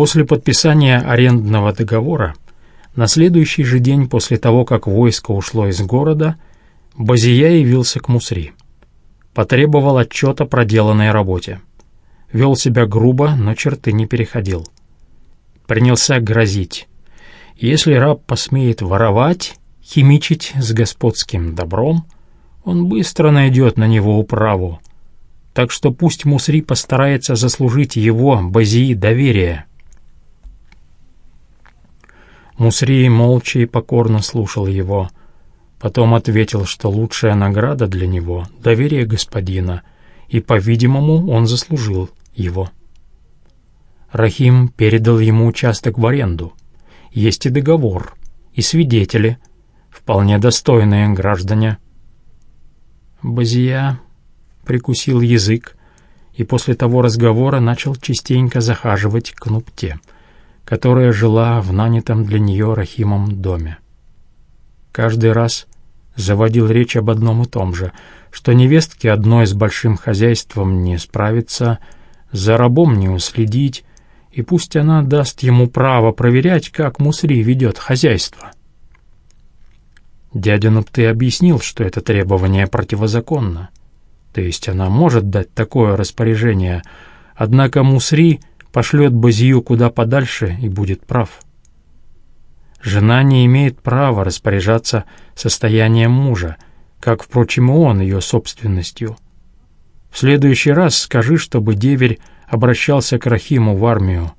После подписания арендного договора, на следующий же день после того, как войско ушло из города, Базия явился к Мусри. Потребовал отчета проделанной работе. Вел себя грубо, но черты не переходил. Принялся грозить. Если раб посмеет воровать, химичить с господским добром, он быстро найдет на него управу. Так что пусть Мусри постарается заслужить его, Базии, доверие. Мусри молча и покорно слушал его. Потом ответил, что лучшая награда для него — доверие господина, и, по-видимому, он заслужил его. Рахим передал ему участок в аренду. Есть и договор, и свидетели, вполне достойные граждане. Базия прикусил язык и после того разговора начал частенько захаживать к Нупте, которая жила в нанятом для нее Рахимом доме. Каждый раз заводил речь об одном и том же, что невестке одной с большим хозяйством не справиться, за рабом не уследить, и пусть она даст ему право проверять, как Мусри ведет хозяйство. Дядя Нупты объяснил, что это требование противозаконно. То есть она может дать такое распоряжение, однако Мусри пошлет Базию куда подальше и будет прав. Жена не имеет права распоряжаться состоянием мужа, как, впрочем, и он ее собственностью. В следующий раз скажи, чтобы деверь обращался к Рахиму в армию.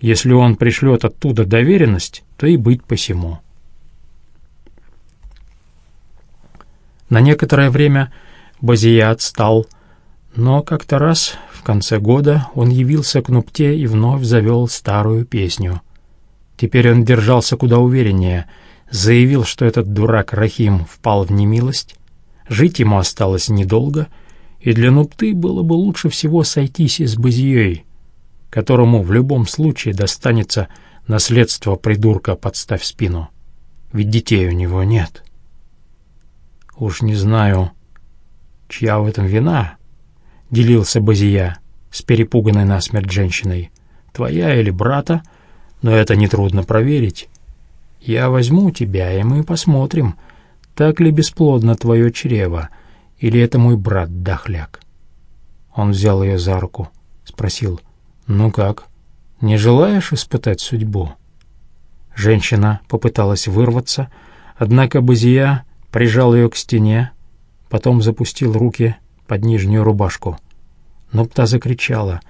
Если он пришлет оттуда доверенность, то и быть посему. На некоторое время Базия отстал, но как-то раз в конце года он явился к Нупте и вновь завел старую песню. Теперь он держался куда увереннее, заявил, что этот дурак Рахим впал в немилость, жить ему осталось недолго, и для Нупты было бы лучше всего сойтись с Базией, которому в любом случае достанется наследство придурка «Подставь спину», ведь детей у него нет. Уж не знаю, чья в этом вина, — делился Базия с перепуганной насмерть женщиной, — твоя или брата, но это нетрудно проверить. Я возьму тебя, и мы посмотрим, так ли бесплодно твое чрево, или это мой брат-дохляк. Он взял ее за руку, спросил, «Ну как, не желаешь испытать судьбу?» Женщина попыталась вырваться, однако Базия прижал ее к стене, потом запустил руки под нижнюю рубашку. Но та закричала.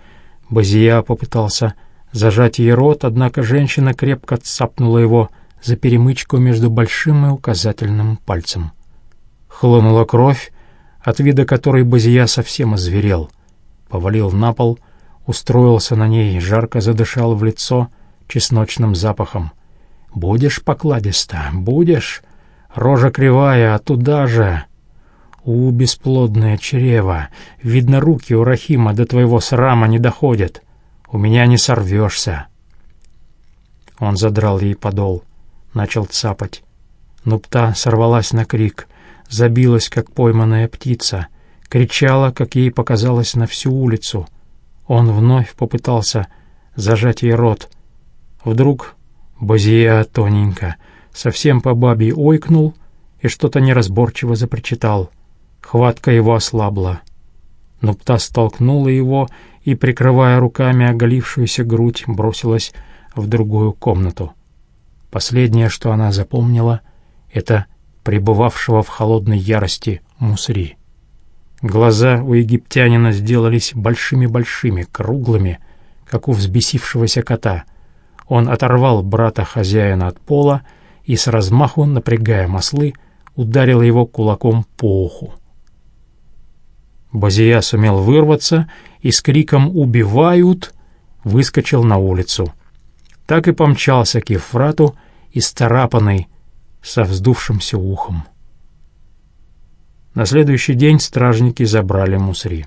Базия попытался зажать ей рот, однако женщина крепко цапнула его за перемычку между большим и указательным пальцем. Хлынула кровь, от вида которой Базия совсем озверел. Повалил на пол, устроился на ней, жарко задышал в лицо чесночным запахом. «Будешь покладисто, будешь?» Рожа кривая, а туда же... У, бесплодное чрево! Видно, руки у Рахима до твоего срама не доходят. У меня не сорвешься. Он задрал ей подол, начал цапать. Нупта сорвалась на крик, забилась, как пойманная птица, кричала, как ей показалось, на всю улицу. Он вновь попытался зажать ей рот. Вдруг Базия тоненько — совсем по бабе ойкнул и что-то неразборчиво запричитал. Хватка его ослабла. Но пта столкнула его и, прикрывая руками оголившуюся грудь, бросилась в другую комнату. Последнее, что она запомнила, это пребывавшего в холодной ярости Мусри. Глаза у египтянина сделались большими-большими, круглыми, как у взбесившегося кота. Он оторвал брата хозяина от пола и с размаху, напрягая маслы, ударил его кулаком по уху. Базия сумел вырваться и с криком «Убивают!» выскочил на улицу. Так и помчался к Ефрату, исцарапанный, со вздувшимся ухом. На следующий день стражники забрали Мусри.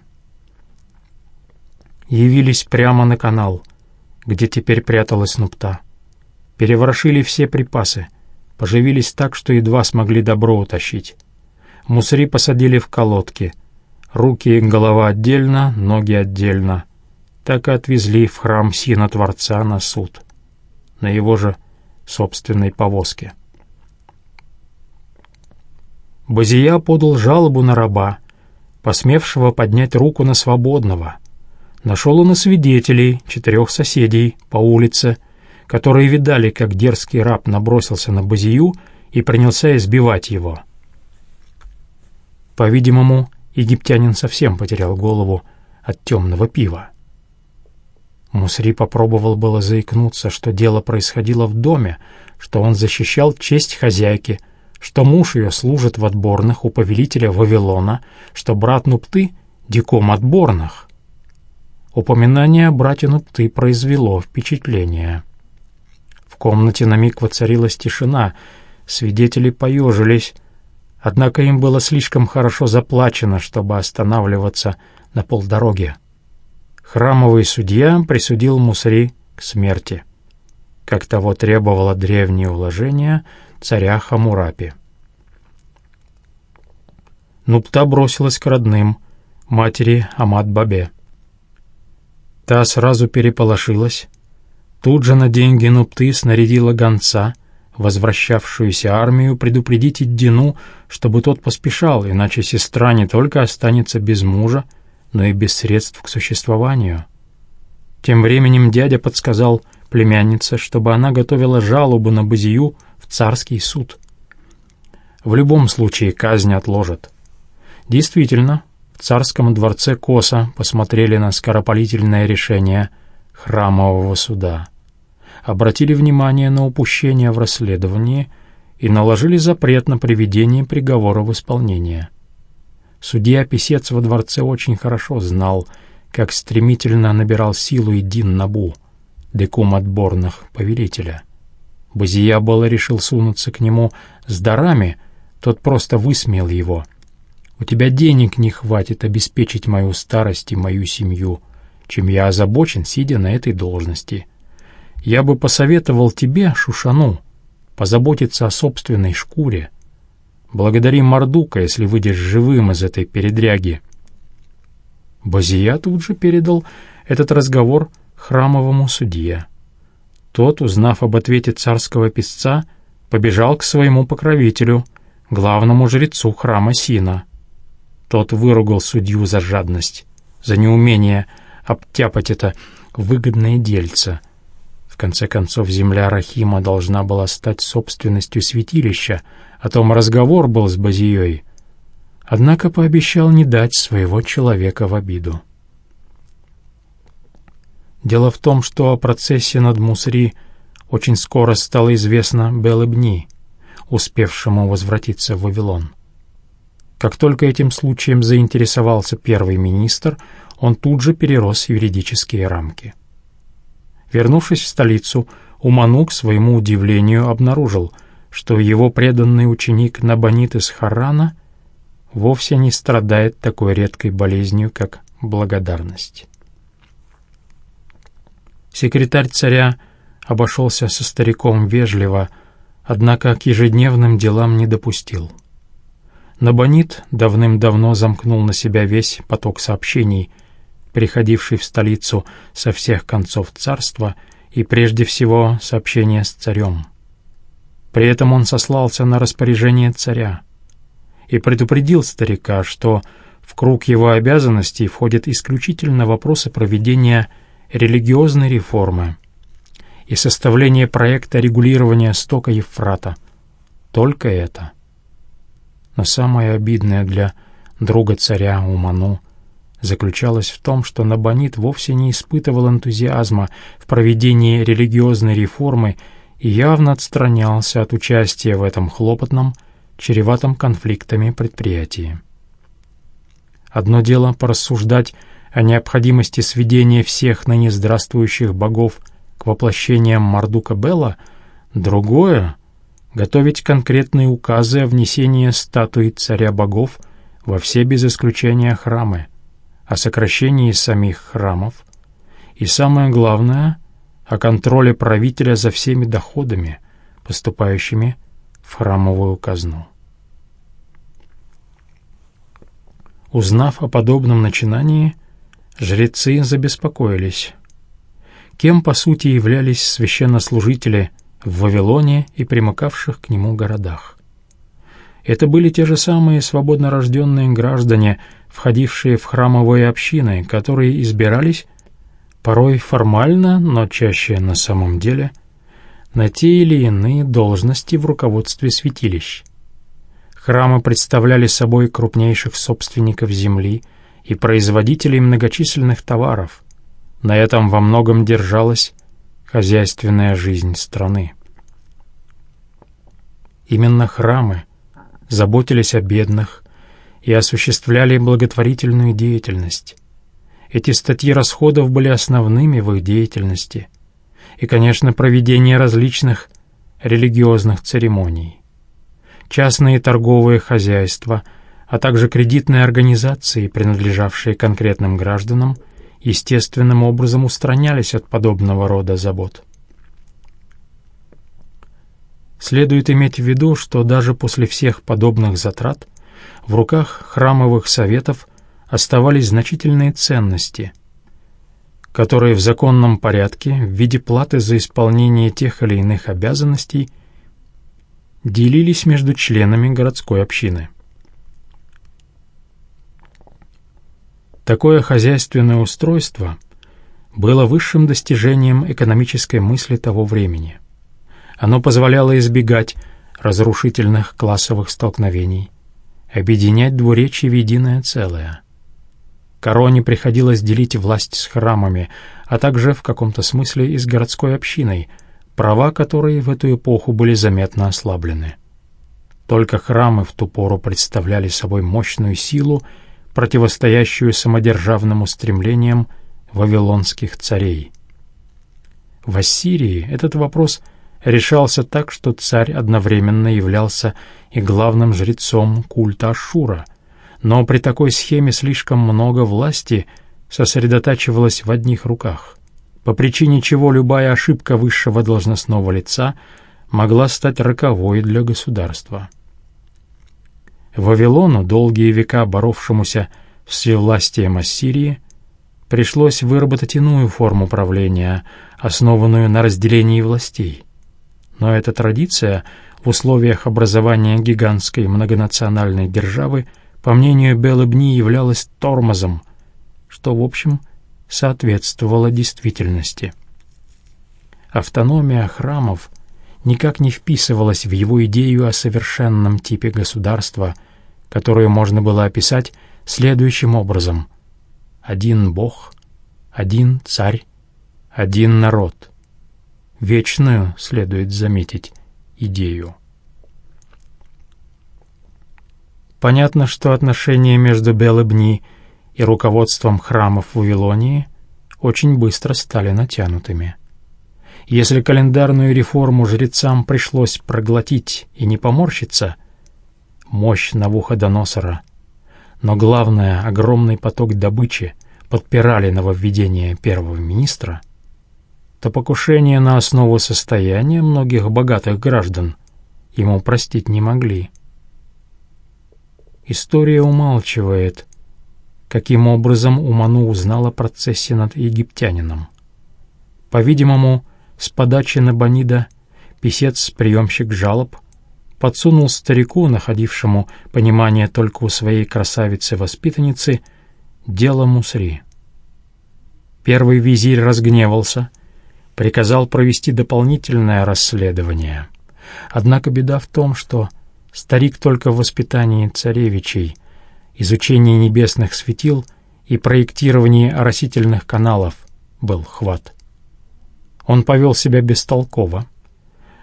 Явились прямо на канал, где теперь пряталась Нупта. Переворошили все припасы — Поживились так, что едва смогли добро утащить. Мусри посадили в колодки. Руки и голова отдельно, ноги отдельно. так и отвезли в храм Сина Творца на суд, на его же собственной повозке. Базия подал жалобу на раба, посмевшего поднять руку на свободного. Нашел он и свидетелей, четырех соседей по улице, которые видали, как дерзкий раб набросился на Базию и принялся избивать его. По-видимому, египтянин совсем потерял голову от темного пива. Мусри попробовал было заикнуться, что дело происходило в доме, что он защищал честь хозяйки — что муж ее служит в отборных у повелителя Вавилона, что брат Нупты — диком отборных. Упоминание о брате Нупты произвело впечатление. В комнате на миг воцарилась тишина, свидетели поежились, однако им было слишком хорошо заплачено, чтобы останавливаться на полдороге. Храмовый судья присудил Мусри к смерти, как того требовало древнее уложение — царя Хамурапи. Нупта бросилась к родным, матери Амад-Бабе. Та сразу переполошилась. Тут же на деньги Нупты снарядила гонца, возвращавшуюся армию, предупредить Иддину, чтобы тот поспешал, иначе сестра не только останется без мужа, но и без средств к существованию. Тем временем дядя подсказал племяннице, чтобы она готовила жалобу на Базию царский суд. В любом случае казнь отложат. Действительно, в царском дворце косо посмотрели на скоропалительное решение храмового суда, обратили внимание на упущение в расследовании и наложили запрет на приведение приговора в исполнение. Судья-писец во дворце очень хорошо знал, как стремительно набирал силу Идин Набу, декум отборных повелителя — Базия было решил сунуться к нему с дарами, тот просто высмеял его. «У тебя денег не хватит обеспечить мою старость и мою семью, чем я озабочен, сидя на этой должности. Я бы посоветовал тебе, Шушану, позаботиться о собственной шкуре. Благодари Мардука, если выйдешь живым из этой передряги». Базия тут же передал этот разговор храмовому судье. Тот, узнав об ответе царского писца, побежал к своему покровителю, главному жрецу храма Сина. Тот выругал судью за жадность, за неумение обтяпать это выгодное дельце. Конце концов, земля Рахима должна была стать собственностью святилища, о том разговор был с Базией. Однако пообещал не дать своего человека в обиду. Дело в том, что о процессе над Мусри очень скоро стало известно Белыбни, успевшему возвратиться в Вавилон. Как только этим случаем заинтересовался первый министр, он тут же перерос юридические рамки. Вернувшись в столицу, Уману, к своему удивлению, обнаружил, что его преданный ученик Набонит из Харана вовсе не страдает такой редкой болезнью, как благодарность. Секретарь царя обошелся со стариком вежливо, однако к ежедневным делам не допустил. Набонит давным-давно замкнул на себя весь поток сообщений, приходивший в столицу со всех концов царства и прежде всего сообщения с царем. При этом он сослался на распоряжение царя и предупредил старика, что в круг его обязанностей входят исключительно вопросы проведения религиозной реформы и составление проекта регулирования стока Евфрата. Только это. Но самое обидное для друга царя Уману заключалось в том, что Набонид вовсе не испытывал энтузиазма в проведении религиозной реформы и явно отстранялся от участия в этом хлопотном, чреватом конфликтами предприятии. Одно дело порассуждать о необходимости сведения всех ныне здравствующих богов к воплощениям Мардука Белла, другое — готовить конкретные указы о внесении статуи царя богов во все без исключения храмы, о сокращении самих храмов и, самое главное, о контроле правителя за всеми доходами, поступающими в храмовую казну. Узнав о подобном начинании, жрецы забеспокоились. Кем, по сути, являлись священнослужители в Вавилоне и примыкавших к нему городах? Это были те же самые свободно рожденные граждане, входившие в храмовые общины, которые избирались, порой формально, но чаще на самом деле, на те или иные должности в руководстве святилищ. Храмы представляли собой крупнейших собственников земли и производителей многочисленных товаров. На этом во многом держалась хозяйственная жизнь страны. Именно храмы заботились о бедных и осуществляли благотворительную деятельность. Эти статьи расходов были основными в их деятельности. И, конечно, проведение различных религиозных церемоний частные торговые хозяйства, а также кредитные организации, принадлежавшие конкретным гражданам, естественным образом устранялись от подобного рода забот. Следует иметь в виду, что даже после всех подобных затрат в руках храмовых советов оставались значительные ценности, которые в законном порядке в виде платы за исполнение тех или иных обязанностей – делились между членами городской общины. Такое хозяйственное устройство было высшим достижением экономической мысли того времени. Оно позволяло избегать разрушительных классовых столкновений, объединять двуречье в единое целое. Короне приходилось делить власть с храмами, а также в каком-то смысле и с городской общиной – права которой в эту эпоху были заметно ослаблены. Только храмы в ту пору представляли собой мощную силу, противостоящую самодержавным устремлениям вавилонских царей. В Ассирии этот вопрос решался так, что царь одновременно являлся и главным жрецом культа Ашура, но при такой схеме слишком много власти сосредотачивалось в одних руках — по причине чего любая ошибка высшего должностного лица могла стать роковой для государства. Вавилону, долгие века боровшемуся с всевластием Ассирии, пришлось выработать иную форму правления, основанную на разделении властей. Но эта традиция в условиях образования гигантской многонациональной державы, по мнению Белыбни, являлась тормозом, что, в общем, – соответствовала действительности. Автономия храмов никак не вписывалась в его идею о совершенном типе государства, которую можно было описать следующим образом. Один Бог, один царь, один народ. Вечную, следует заметить, идею. Понятно, что отношения между Белыбни и руководством храмов в Вавилонии очень быстро стали натянутыми. Если календарную реформу жрецам пришлось проглотить и не поморщиться, мощь Навуходоносора, но главное, огромный поток добычи подпирали нововведение первого министра, то покушение на основу состояния многих богатых граждан ему простить не могли. История умалчивает каким образом Уману узнал о процессе над египтянином. По-видимому, с подачи Набонида писец-приемщик жалоб подсунул старику, находившему понимание только у своей красавицы-воспитанницы, дело Мусри. Первый визирь разгневался, приказал провести дополнительное расследование. Однако беда в том, что старик только в воспитании царевичей — изучении небесных светил и проектировании оросительных каналов был хват. Он повел себя бестолково,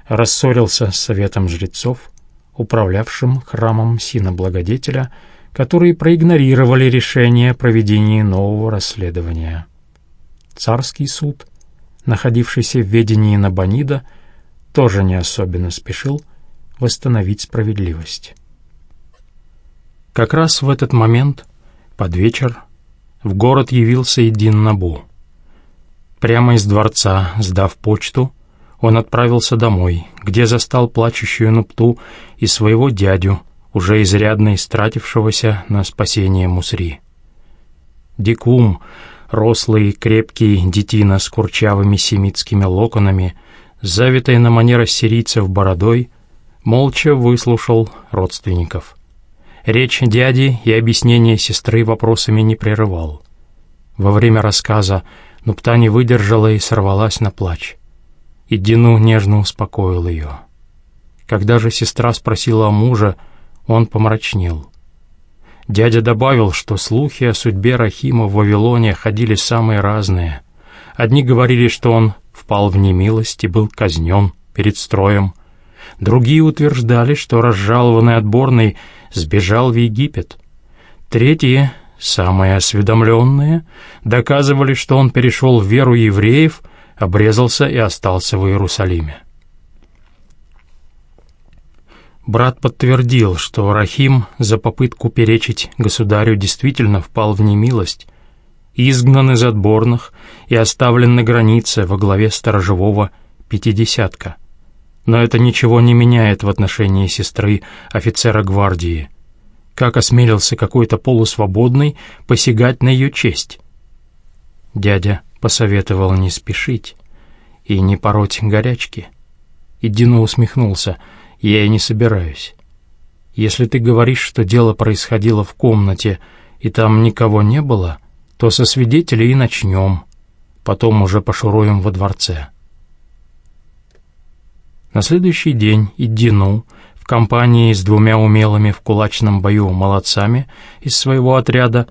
рассорился с советом жрецов, управлявшим храмом Сина-Благодетеля, которые проигнорировали решение о проведении нового расследования. Царский суд, находившийся в ведении Набонида, тоже не особенно спешил восстановить справедливость. Как раз в этот момент, под вечер, в город явился Идин Набу. Прямо из дворца, сдав почту, он отправился домой, где застал плачущую Нупту и своего дядю, уже изрядно истратившегося на спасение Мусри. «Дикум, рослый, крепкий детина с курчавыми семитскими локонами, завитой на манер ассирийцев бородой, молча выслушал родственников. Речь дяди и объяснение сестры вопросами не прерывал. Во время рассказа Нупта не выдержала и сорвалась на плач. И Дину нежно успокоил ее. Когда же сестра спросила о муже, он помрачнел. Дядя добавил, что слухи о судьбе Рахима в Вавилоне ходили самые разные. Одни говорили, что он впал в немилость и был казнен перед строем. Другие утверждали, что разжалованный отборный сбежал в Египет. Третьи, самые осведомленные, доказывали, что он перешел в веру евреев, обрезался и остался в Иерусалиме. Брат подтвердил, что Рахим за попытку перечить государю действительно впал в немилость, изгнан из отборных и оставлен на границе во главе сторожевого пятидесятка. Но это ничего не меняет в отношении сестры офицера гвардии. Как осмелился какой-то полусвободный посягать на ее честь? Дядя посоветовал не спешить и не пороть горячки. И Дино усмехнулся — я и не собираюсь. Если ты говоришь, что дело происходило в комнате, и там никого не было, то со свидетелей и начнем. Потом уже пошуруем во дворце. На следующий день Иддину в компании с двумя умелыми в кулачном бою молодцами из своего отряда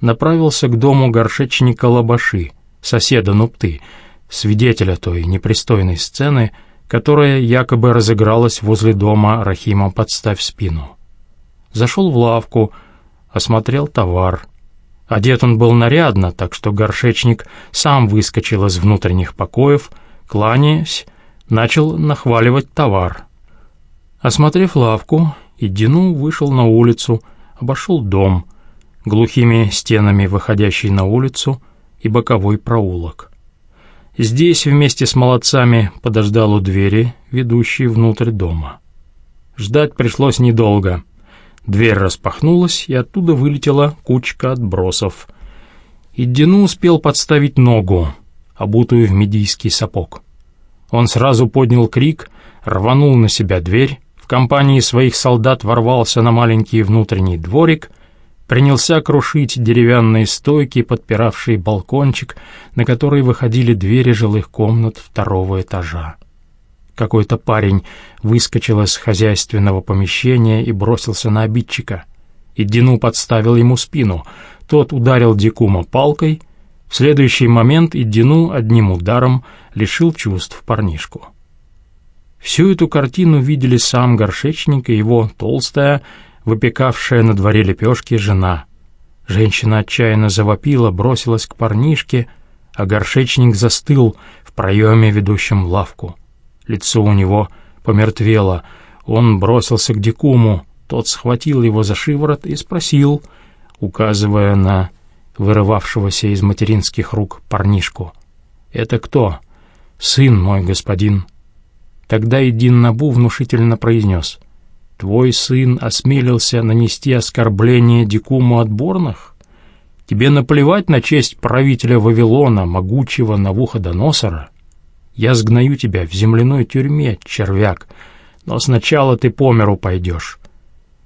направился к дому горшечника Лабаши, соседа Нупты, свидетеля той непристойной сцены — которая якобы разыгралась возле дома Рахима «Подставь спину». Зашел в лавку, осмотрел товар. Одет он был нарядно, так что горшечник сам выскочил из внутренних покоев, кланяясь, начал нахваливать товар. Осмотрев лавку, Идину вышел на улицу, обошел дом, глухими стенами выходящий на улицу и боковой проулок. Здесь вместе с молодцами подождал у двери, ведущей внутрь дома. Ждать пришлось недолго. Дверь распахнулась, и оттуда вылетела кучка отбросов. И Дину успел подставить ногу, обутую в медийский сапог. Он сразу поднял крик, рванул на себя дверь, в компании своих солдат ворвался на маленький внутренний дворик — принялся крушить деревянные стойки, подпиравшие балкончик, на который выходили двери жилых комнат второго этажа. Какой-то парень выскочил из хозяйственного помещения и бросился на обидчика. И подставил ему спину. Тот ударил Дикума палкой. В следующий момент Иддину одним ударом лишил чувств парнишку. Всю эту картину видели сам горшечник и его толстая, выпекавшая на дворе лепешки жена. Женщина отчаянно завопила, бросилась к парнишке, а горшечник застыл в проеме, ведущем в лавку. Лицо у него помертвело. Он бросился к Дикуму, тот схватил его за шиворот и спросил, указывая на вырывавшегося из материнских рук парнишку. «Это кто?» «Сын мой, господин». Тогда Идин Набу внушительно произнес — Твой сын осмелился нанести оскорбление дикуму отборных? Тебе наплевать на честь правителя Вавилона, могучего Навуходоносора? Я сгною тебя в земляной тюрьме, червяк, но сначала ты по миру пойдешь».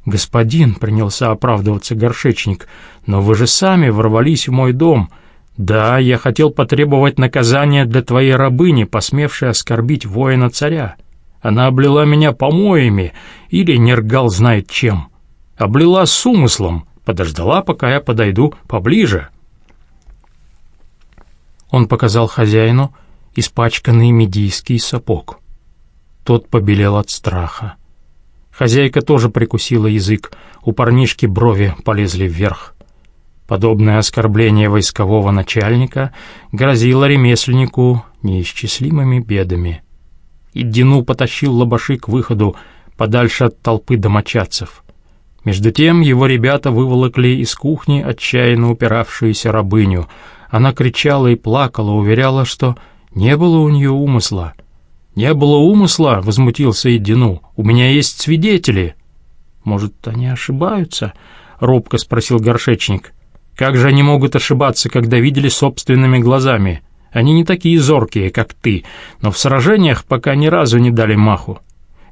«Господин», — принялся оправдываться горшечник, — «но вы же сами ворвались в мой дом. Да, я хотел потребовать наказания для твоей рабыни, посмевшей оскорбить воина-царя. Она облила меня помоями или нергал знает чем. Облила с умыслом, подождала, пока я подойду поближе. Он показал хозяину испачканный медийский сапог. Тот побелел от страха. Хозяйка тоже прикусила язык, у парнишки брови полезли вверх. Подобное оскорбление войскового начальника грозило ремесленнику неисчислимыми бедами — и Дину потащил лабаши к выходу, подальше от толпы домочадцев. Между тем его ребята выволокли из кухни отчаянно упиравшуюся рабыню. Она кричала и плакала, уверяла, что не было у нее умысла. «Не было умысла», — возмутился Идину. «У меня есть свидетели». «Может, они ошибаются?» — робко спросил горшечник. Как же они могут ошибаться, когда видели собственными глазами? Они не такие зоркие, как ты, но в сражениях пока ни разу не дали маху.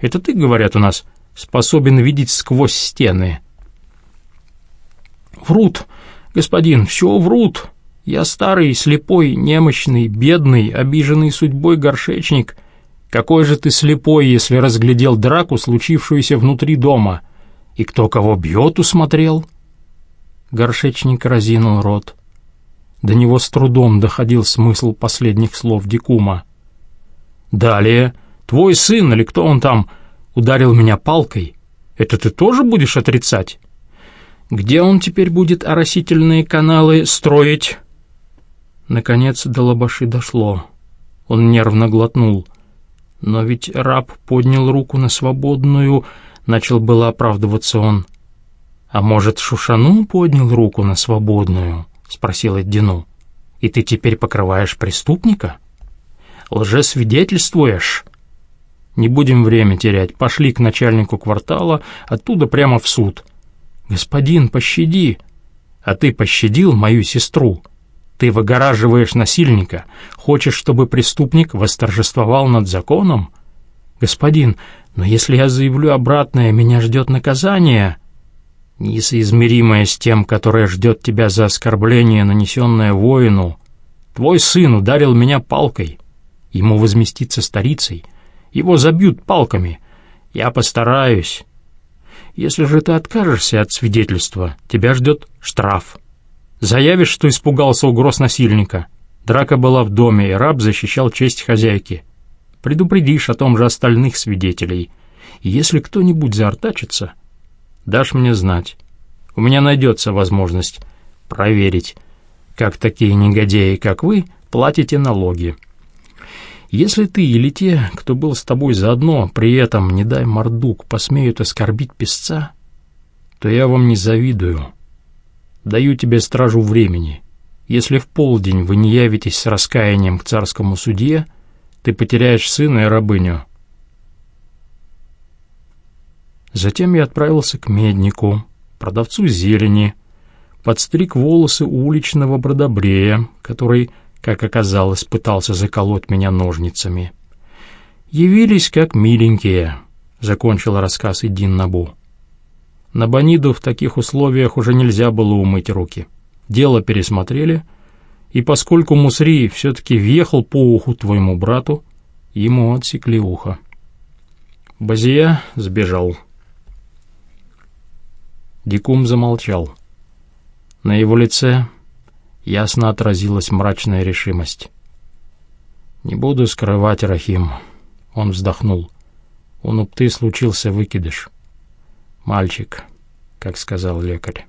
Это ты, говорят у нас, способен видеть сквозь стены. Врут, господин, все врут. Я старый, слепой, немощный, бедный, обиженный судьбой горшечник. Какой же ты слепой, если разглядел драку, случившуюся внутри дома? И кто кого бьет, усмотрел?» Горшечник разинул рот. До него с трудом доходил смысл последних слов Дикума. «Далее, твой сын или кто он там ударил меня палкой. Это ты тоже будешь отрицать? Где он теперь будет оросительные каналы строить?» Наконец до Лобаши дошло. Он нервно глотнул. Но ведь раб поднял руку на свободную, начал было оправдываться он. «А может, Шушану поднял руку на свободную?» — спросил Эддину. «И ты теперь покрываешь преступника? Лжесвидетельствуешь?» «Не будем время терять. Пошли к начальнику квартала, оттуда прямо в суд». «Господин, пощади!» «А ты пощадил мою сестру?» «Ты выгораживаешь насильника, хочешь, чтобы преступник восторжествовал над законом?» «Господин, но если я заявлю обратное, меня ждет наказание» несоизмеримое с тем, которое ждет тебя за оскорбление, нанесенное воину. Твой сын ударил меня палкой. Ему возместиться старицей. Его забьют палками. Я постараюсь. Если же ты откажешься от свидетельства, тебя ждет штраф. Заявишь, что испугался угроз насильника. Драка была в доме, и раб защищал честь хозяйки. Предупредишь о том же остальных свидетелей. И если кто-нибудь заортачится, дашь мне знать. У меня найдется возможность проверить, как такие негодяи, как вы, платите налоги. Если ты или те, кто был с тобой заодно, при этом, не дай мордук, посмеют оскорбить песца, то я вам не завидую. Даю тебе стражу времени. Если в полдень вы не явитесь с раскаянием к царскому судье, ты потеряешь сына и рабыню. Затем я отправился к меднику, продавцу зелени, подстриг волосы уличного бродобрея, который, как оказалось, пытался заколоть меня ножницами. «Явились как миленькие», — закончил рассказ Идин Набу. На Баниду в таких условиях уже нельзя было умыть руки. Дело пересмотрели, и поскольку Мусри все-таки въехал по уху твоему брату, ему отсекли ухо. Базия сбежал. Дикум замолчал. На его лице ясно отразилась мрачная решимость. «Не буду скрывать, Рахим», — он вздохнул. «У Нупты случился выкидыш. Мальчик, как сказал лекарь».